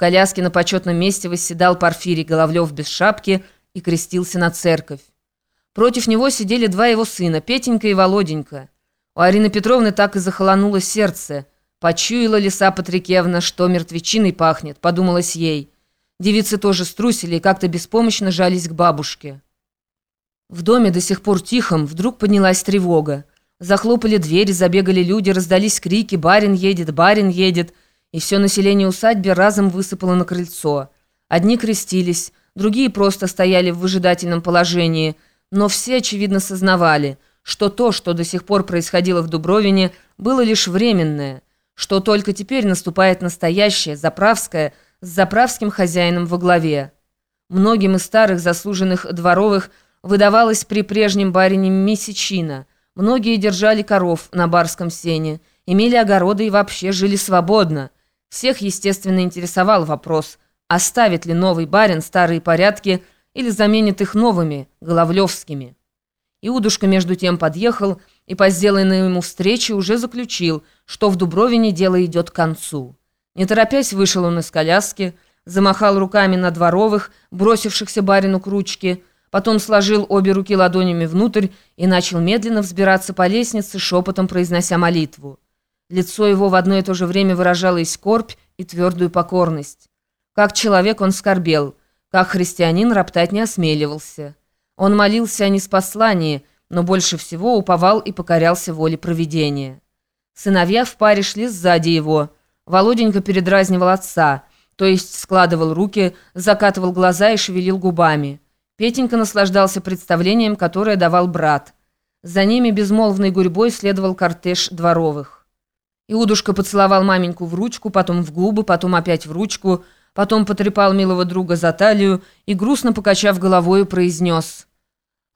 коляске на почетном месте восседал Порфирий Головлев без шапки и крестился на церковь. Против него сидели два его сына, Петенька и Володенька. У Арины Петровны так и захолонуло сердце. Почуяла лиса Патрикевна, что мертвечиной пахнет, подумалось ей. Девицы тоже струсили и как-то беспомощно жались к бабушке. В доме до сих пор тихом вдруг поднялась тревога. Захлопали двери, забегали люди, раздались крики «Барин едет! Барин едет!» И все население усадьбы разом высыпало на крыльцо. Одни крестились, другие просто стояли в выжидательном положении, но все, очевидно, сознавали, что то, что до сих пор происходило в Дубровине, было лишь временное, что только теперь наступает настоящее, заправское, с заправским хозяином во главе. Многим из старых заслуженных дворовых выдавалось при прежнем барине месячина. Многие держали коров на барском сене, имели огороды и вообще жили свободно – всех, естественно, интересовал вопрос, оставит ли новый барин старые порядки или заменит их новыми, головлевскими. Иудушка между тем подъехал и по сделанной ему встрече уже заключил, что в Дубровине дело идет к концу. Не торопясь, вышел он из коляски, замахал руками на дворовых, бросившихся барину к ручке, потом сложил обе руки ладонями внутрь и начал медленно взбираться по лестнице, шепотом произнося молитву. Лицо его в одно и то же время выражало и скорбь, и твердую покорность. Как человек он скорбел, как христианин роптать не осмеливался. Он молился о неспослании, но больше всего уповал и покорялся воле провидения. Сыновья в паре шли сзади его. Володенька передразнивал отца, то есть складывал руки, закатывал глаза и шевелил губами. Петенька наслаждался представлением, которое давал брат. За ними безмолвной гурьбой следовал кортеж дворовых. Иудушка поцеловал маменьку в ручку, потом в губы, потом опять в ручку, потом потрепал милого друга за талию и, грустно покачав головою, произнес.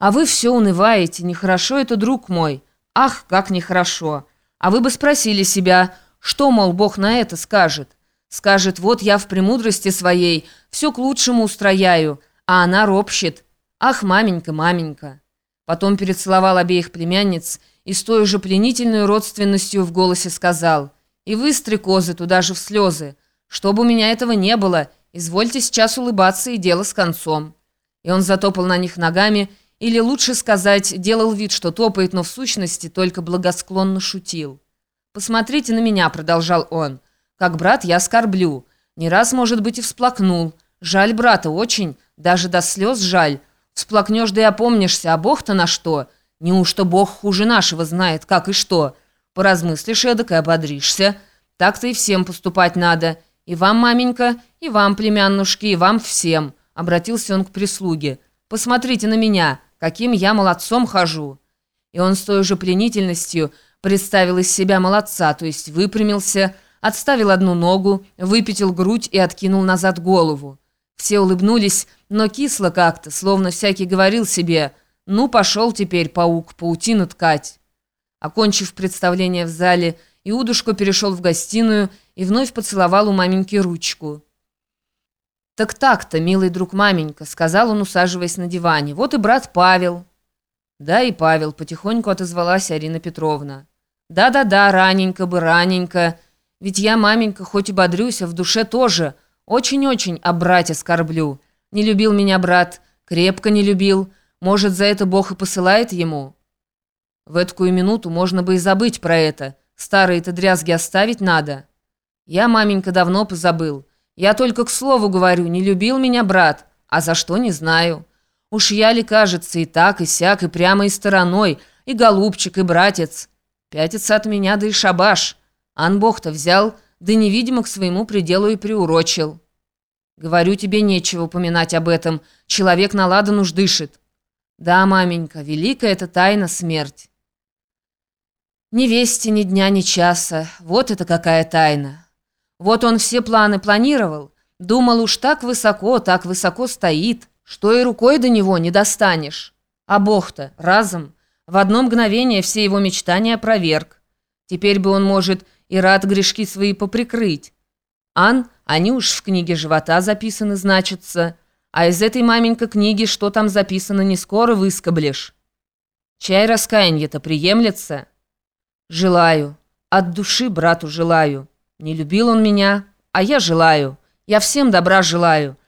«А вы все унываете, нехорошо это, друг мой. Ах, как нехорошо. А вы бы спросили себя, что, мол, Бог на это скажет? Скажет, вот я в премудрости своей все к лучшему устрояю, а она ропщет. Ах, маменька, маменька». Потом перецеловал обеих племянниц и с той же пленительной родственностью в голосе сказал «И вы, стрекозы, туда же в слезы. Чтобы у меня этого не было, извольте сейчас улыбаться, и дело с концом». И он затопал на них ногами, или лучше сказать, делал вид, что топает, но в сущности только благосклонно шутил. «Посмотрите на меня», — продолжал он. «Как брат я скорблю. Не раз, может быть, и всплакнул. Жаль брата очень, даже до слез жаль. Всплакнешь, да и опомнишься, а Бог-то на что?» Неужто Бог хуже нашего знает, как и что? Поразмыслишь эдак и ободришься. Так-то и всем поступать надо. И вам, маменька, и вам, племяннушки, и вам всем. Обратился он к прислуге. Посмотрите на меня, каким я молодцом хожу. И он с той же пленительностью представил из себя молодца, то есть выпрямился, отставил одну ногу, выпятил грудь и откинул назад голову. Все улыбнулись, но кисло как-то, словно всякий говорил себе – ну, пошел теперь паук паутину ткать. Окончив представление в зале, Иудушка перешел в гостиную и вновь поцеловал у маменьки ручку. «Так так-то, милый друг маменька», — сказал он, усаживаясь на диване. «Вот и брат Павел». «Да, и Павел», — потихоньку отозвалась Арина Петровна. «Да-да-да, раненько бы, раненько. Ведь я, маменька, хоть и бодрюсь, а в душе тоже. Очень-очень о брате скорблю. Не любил меня брат, крепко не любил». Может, за это Бог и посылает ему? В эткую минуту можно бы и забыть про это. Старые-то дрязги оставить надо. Я, маменька, давно позабыл. Я только к слову говорю, не любил меня брат, а за что не знаю. Уж я ли, кажется, и так, и сяк, и прямо и стороной, и голубчик, и братец. Пятится от меня, да и шабаш. Ан Бог-то взял, да невидимо к своему пределу и приурочил. Говорю тебе, нечего упоминать об этом. Человек на ладан уж дышит. Да, маменька, великая это тайна смерть. Ни вести, ни дня, ни часа. Вот это какая тайна. Вот он все планы планировал. Думал, уж так высоко, так высоко стоит, что и рукой до него не достанешь. А Бог-то разом, в одно мгновение все его мечтания проверг. Теперь бы он, может, и рад грешки свои поприкрыть. Ан, они уж в книге живота записаны, значится, а из этой маменька книги, что там записано, не скоро выскоблешь. Чай раскаянье-то приемлется? Желаю. От души брату желаю. Не любил он меня, а я желаю. Я всем добра желаю.